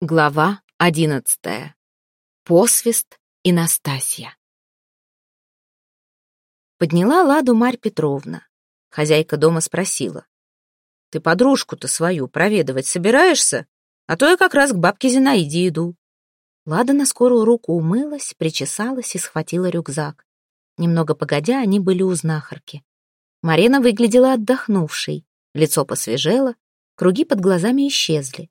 Глава одиннадцатая. Посвист и Настасья. Подняла ладу Марь Петровна. Хозяйка дома спросила. «Ты подружку-то свою проведывать собираешься? А то я как раз к бабке Зинаиде иду». Лада на скорую руку умылась, причесалась и схватила рюкзак. Немного погодя, они были у знахарки. Марина выглядела отдохнувшей, лицо посвежело, круги под глазами исчезли.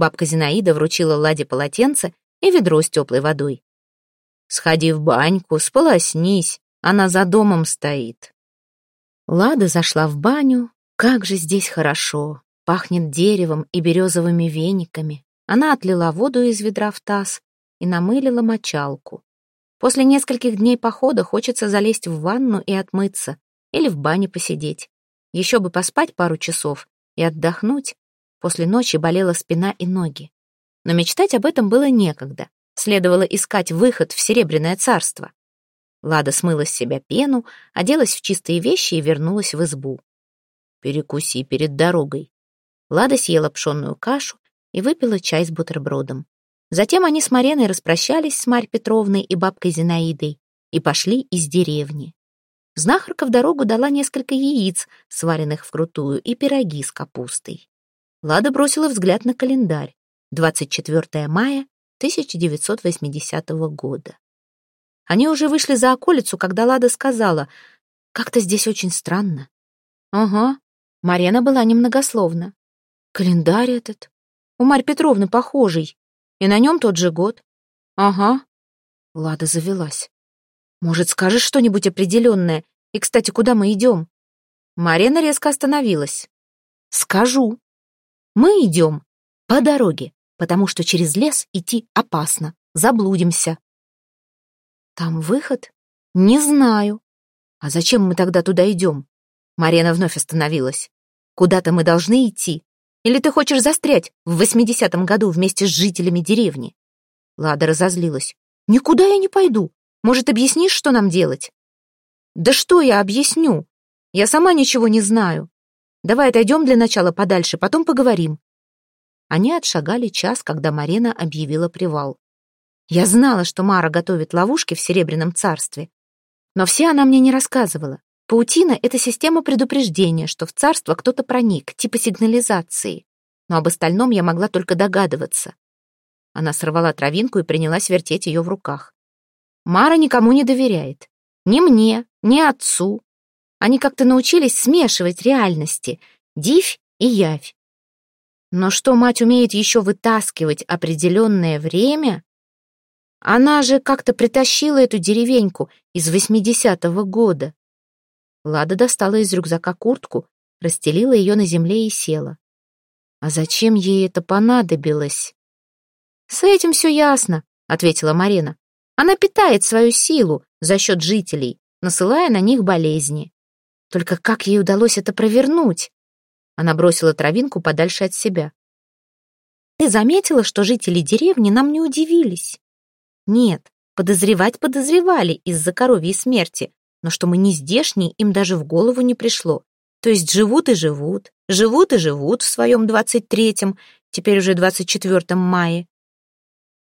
Бабка Зинаида вручила Ладе полотенце и ведро с теплой водой. «Сходи в баньку, сполоснись, она за домом стоит». Лада зашла в баню. Как же здесь хорошо. Пахнет деревом и березовыми вениками. Она отлила воду из ведра в таз и намылила мочалку. После нескольких дней похода хочется залезть в ванну и отмыться, или в бане посидеть. Еще бы поспать пару часов и отдохнуть, После ночи болела спина и ноги. Но мечтать об этом было некогда. Следовало искать выход в Серебряное царство. Лада смыла с себя пену, оделась в чистые вещи и вернулась в избу. «Перекуси перед дорогой». Лада съела пшенную кашу и выпила чай с бутербродом. Затем они с Мареной распрощались с Марь Петровной и бабкой Зинаидой и пошли из деревни. Знахарка в дорогу дала несколько яиц, сваренных вкрутую, и пироги с капустой. Лада бросила взгляд на календарь. 24 мая 1980 года. Они уже вышли за околицу, когда Лада сказала, «Как-то здесь очень странно». «Ага». Марена была немногословна. «Календарь этот. У Марь Петровны похожий. И на нем тот же год». «Ага». Лада завелась. «Может, скажешь что-нибудь определенное? И, кстати, куда мы идем?» Марена резко остановилась. «Скажу», мы идем по дороге, потому что через лес идти опасно, заблудимся. Там выход? Не знаю. А зачем мы тогда туда идем? Марина вновь остановилась. Куда-то мы должны идти. Или ты хочешь застрять в восьмидесятом году вместе с жителями деревни? Лада разозлилась. Никуда я не пойду. Может, объяснишь, что нам делать? Да что я объясню? Я сама ничего не знаю. Давай отойдем для начала подальше, потом поговорим». Они отшагали час, когда Марина объявила привал. Я знала, что Мара готовит ловушки в Серебряном царстве. Но все она мне не рассказывала. Паутина — это система предупреждения, что в царство кто-то проник, типа сигнализации. Но об остальном я могла только догадываться. Она сорвала травинку и принялась вертеть ее в руках. Мара никому не доверяет. Ни мне, ни отцу, они как-то научились смешивать реальности, дивь и явь. Но что мать умеет еще вытаскивать определенное время? Она же как-то притащила эту деревеньку из восьмидесятого года. Лада достала из рюкзака куртку, расстелила ее на земле и села. А зачем ей это понадобилось? «С этим все ясно», — ответила Марина. «Она питает свою силу за счет жителей, насылая на них болезни. Только как ей удалось это провернуть? Она бросила травинку подальше от себя. Ты заметила, что жители деревни нам не удивились? Нет, подозревать подозревали из-за коровьей смерти, но что мы не здешние, им даже в голову не пришло. То есть живут и живут, живут и живут в своем двадцать третьем, теперь уже двадцать четвертом мае.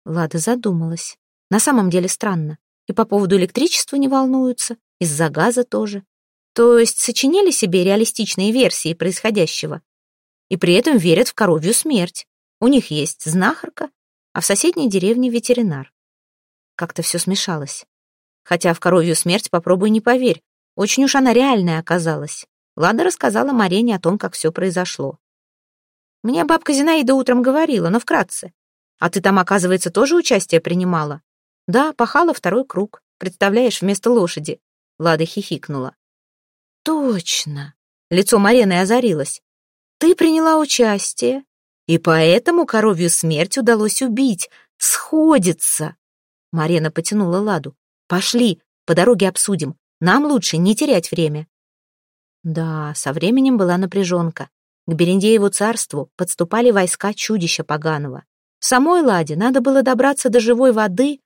Лада задумалась. На самом деле странно. И по поводу электричества не волнуются, из-за газа тоже то есть сочинили себе реалистичные версии происходящего. И при этом верят в коровью смерть. У них есть знахарка, а в соседней деревне ветеринар. Как-то все смешалось. Хотя в коровью смерть попробуй не поверь. Очень уж она реальная оказалась. Лада рассказала Марене о том, как все произошло. Мне бабка Зинаида утром говорила, но вкратце. А ты там, оказывается, тоже участие принимала? Да, пахала второй круг. Представляешь, вместо лошади. Лада хихикнула. Точно. Лицо Марены озарилось. Ты приняла участие, и поэтому коровью смерть удалось убить. Сходится. Марена потянула Ладу. Пошли, по дороге обсудим. Нам лучше не терять время. Да, со временем была напряженка. К Берендееву царству подступали войска чудища поганого. Самой Ладе надо было добраться до живой воды,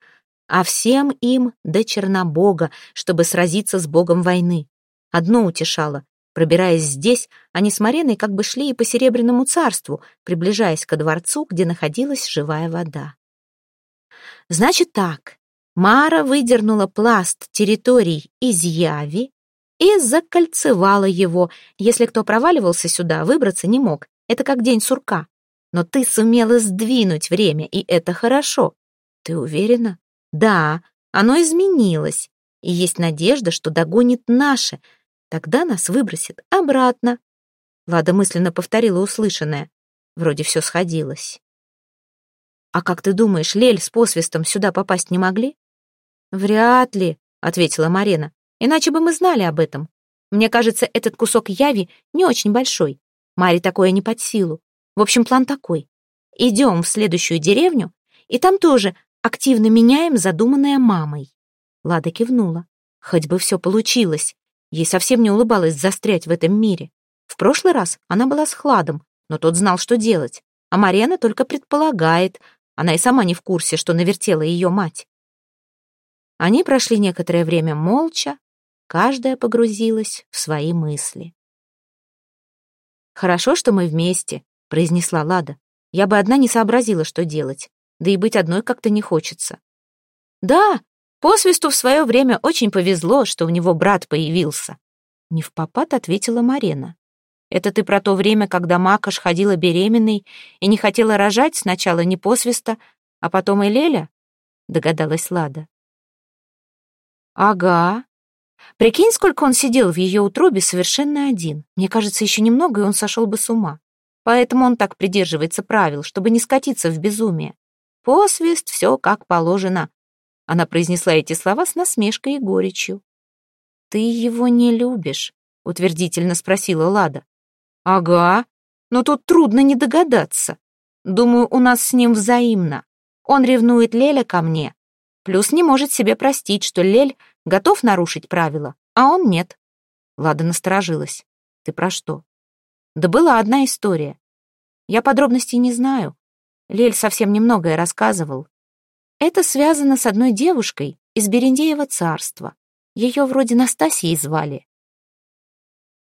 а всем им до Чернобога, чтобы сразиться с богом войны. Одно утешало. Пробираясь здесь, они с Мареной как бы шли и по Серебряному царству, приближаясь ко дворцу, где находилась живая вода. Значит так, Мара выдернула пласт территорий из Яви и закольцевала его. Если кто проваливался сюда, выбраться не мог. Это как день сурка. Но ты сумела сдвинуть время, и это хорошо. Ты уверена? Да, оно изменилось. И есть надежда, что догонит наше — Тогда нас выбросит обратно. Лада мысленно повторила услышанное. Вроде все сходилось. «А как ты думаешь, Лель с посвистом сюда попасть не могли?» «Вряд ли», — ответила Марина. «Иначе бы мы знали об этом. Мне кажется, этот кусок яви не очень большой. Маре такое не под силу. В общем, план такой. Идем в следующую деревню, и там тоже активно меняем задуманное мамой». Лада кивнула. Хоть бы все получилось. Ей совсем не улыбалось застрять в этом мире. В прошлый раз она была с Хладом, но тот знал, что делать. А Марена только предполагает. Она и сама не в курсе, что навертела ее мать. Они прошли некоторое время молча, каждая погрузилась в свои мысли. «Хорошо, что мы вместе», — произнесла Лада. «Я бы одна не сообразила, что делать, да и быть одной как-то не хочется». «Да, Посвисту в свое время очень повезло, что у него брат появился. Не в попад ответила Марена. Это ты про то время, когда Макаш ходила беременной и не хотела рожать сначала не посвиста, а потом и Леля? Догадалась Лада. Ага. Прикинь, сколько он сидел в ее утробе совершенно один. Мне кажется, еще немного, и он сошел бы с ума. Поэтому он так придерживается правил, чтобы не скатиться в безумие. Посвист, все как положено. Она произнесла эти слова с насмешкой и горечью. «Ты его не любишь?» — утвердительно спросила Лада. «Ага, но тут трудно не догадаться. Думаю, у нас с ним взаимно. Он ревнует Леля ко мне. Плюс не может себе простить, что Лель готов нарушить правила, а он нет». Лада насторожилась. «Ты про что?» «Да была одна история. Я подробностей не знаю. Лель совсем немногое рассказывал. Это связано с одной девушкой из Берендеева царства. Ее вроде Настасьей звали.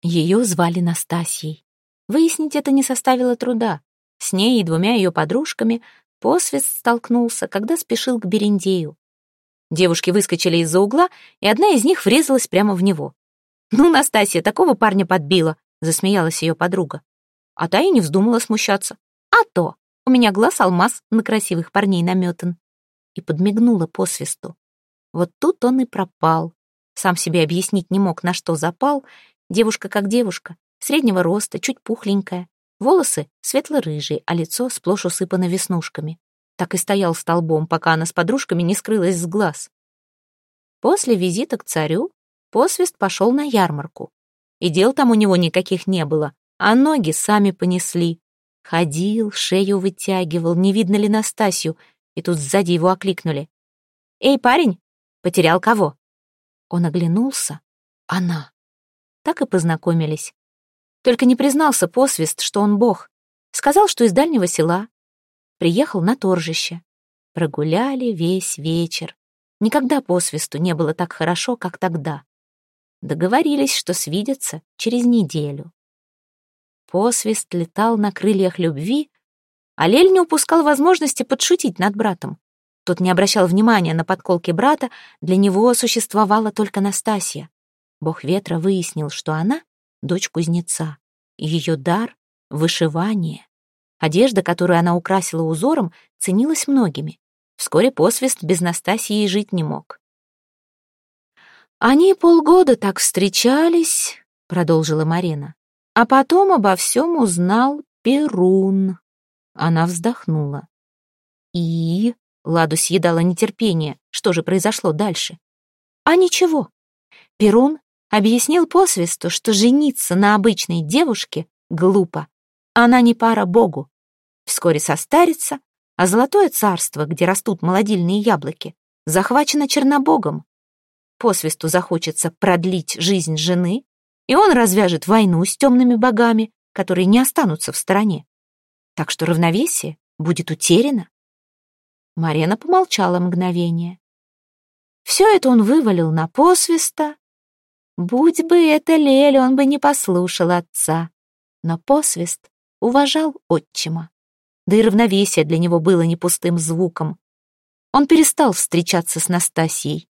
Ее звали Настасьей. Выяснить это не составило труда. С ней и двумя ее подружками посвист столкнулся, когда спешил к Берендею. Девушки выскочили из-за угла, и одна из них врезалась прямо в него. «Ну, Настасья, такого парня подбила», — засмеялась ее подруга. А та и не вздумала смущаться. «А то! У меня глаз алмаз на красивых парней наметан» и подмигнула по свисту. Вот тут он и пропал. Сам себе объяснить не мог, на что запал. Девушка как девушка, среднего роста, чуть пухленькая. Волосы светло-рыжие, а лицо сплошь усыпано веснушками. Так и стоял столбом, пока она с подружками не скрылась с глаз. После визита к царю посвист пошел на ярмарку. И дел там у него никаких не было, а ноги сами понесли. Ходил, шею вытягивал, не видно ли Настасью, и тут сзади его окликнули. «Эй, парень! Потерял кого?» Он оглянулся. Она. Так и познакомились. Только не признался посвист, что он бог. Сказал, что из дальнего села. Приехал на торжище. Прогуляли весь вечер. Никогда посвисту не было так хорошо, как тогда. Договорились, что свидятся через неделю. Посвист летал на крыльях любви, а Лель не упускал возможности подшутить над братом. Тот не обращал внимания на подколки брата, для него существовала только Настасья. Бог ветра выяснил, что она — дочь кузнеца. Ее дар — вышивание. Одежда, которую она украсила узором, ценилась многими. Вскоре посвист без Настасьи жить не мог. «Они полгода так встречались», — продолжила Марина. «А потом обо всем узнал Перун». Она вздохнула. И... Ладу съедала нетерпение. Что же произошло дальше? А ничего. Перун объяснил посвисту, что жениться на обычной девушке глупо. Она не пара богу. Вскоре состарится, а золотое царство, где растут молодильные яблоки, захвачено чернобогом. Посвисту захочется продлить жизнь жены, и он развяжет войну с темными богами, которые не останутся в стороне так что равновесие будет утеряно. Марена помолчала мгновение. Все это он вывалил на посвиста, Будь бы это Лель, он бы не послушал отца. Но посвист уважал отчима. Да и равновесие для него было не пустым звуком. Он перестал встречаться с Настасьей.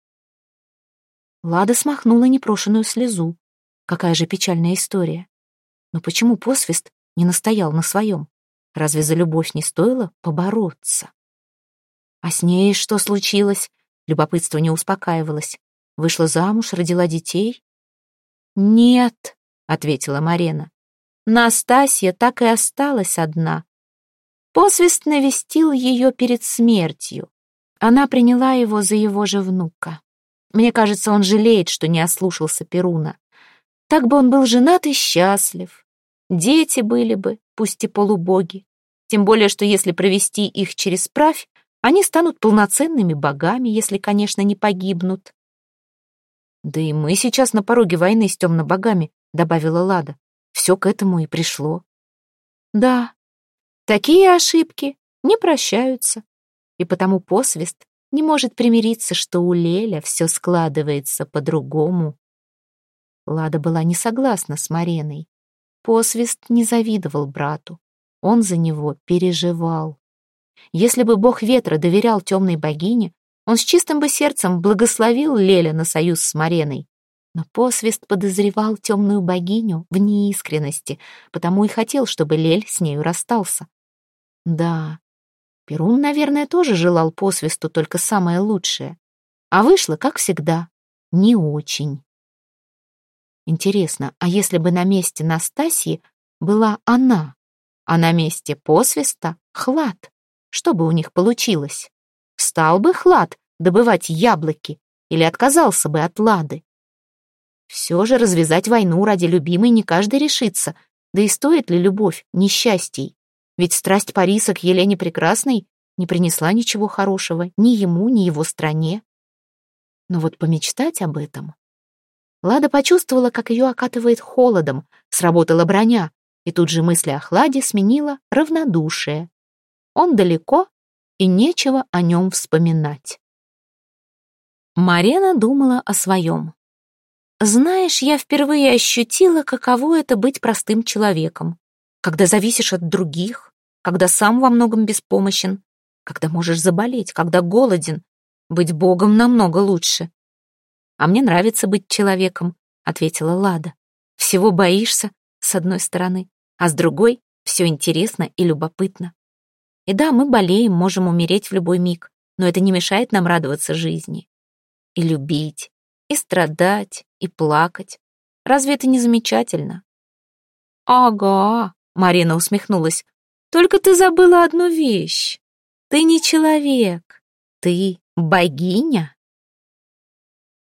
Лада смахнула непрошенную слезу. Какая же печальная история. Но почему посвист не настоял на своем? Разве за любовь не стоило побороться? А с ней что случилось? Любопытство не успокаивалось. Вышла замуж, родила детей? «Нет», — ответила Марена. Настасья так и осталась одна. Посвист навестил ее перед смертью. Она приняла его за его же внука. Мне кажется, он жалеет, что не ослушался Перуна. Так бы он был женат и счастлив. Дети были бы, пусть и полубоги. Тем более, что если провести их через правь, они станут полноценными богами, если, конечно, не погибнут. «Да и мы сейчас на пороге войны с темно-богами», — добавила Лада. «Все к этому и пришло». «Да, такие ошибки не прощаются, и потому посвист не может примириться, что у Леля все складывается по-другому». Лада была не согласна с Мареной. Посвист не завидовал брату. Он за него переживал. Если бы бог ветра доверял темной богине, он с чистым бы сердцем благословил Леля на союз с Мареной. Но посвист подозревал темную богиню в неискренности, потому и хотел, чтобы Лель с нею расстался. Да, Перун, наверное, тоже желал посвисту только самое лучшее. А вышло, как всегда, не очень. Интересно, а если бы на месте Настасьи была она, а на месте посвиста — Хлад, что бы у них получилось? Стал бы Хлад добывать яблоки или отказался бы от Лады? Все же развязать войну ради любимой не каждый решится, да и стоит ли любовь несчастий? Ведь страсть Париса к Елене Прекрасной не принесла ничего хорошего ни ему, ни его стране. Но вот помечтать об этом... Лада почувствовала, как ее окатывает холодом, сработала броня, и тут же мысли о хладе сменила равнодушие. Он далеко, и нечего о нем вспоминать. Марена думала о своем. «Знаешь, я впервые ощутила, каково это быть простым человеком, когда зависишь от других, когда сам во многом беспомощен, когда можешь заболеть, когда голоден. Быть Богом намного лучше». «А мне нравится быть человеком», — ответила Лада. «Всего боишься, с одной стороны, а с другой все интересно и любопытно. И да, мы болеем, можем умереть в любой миг, но это не мешает нам радоваться жизни. И любить, и страдать, и плакать. Разве это не замечательно? Ага, Марина усмехнулась. Только ты забыла одну вещь. Ты не человек, ты богиня.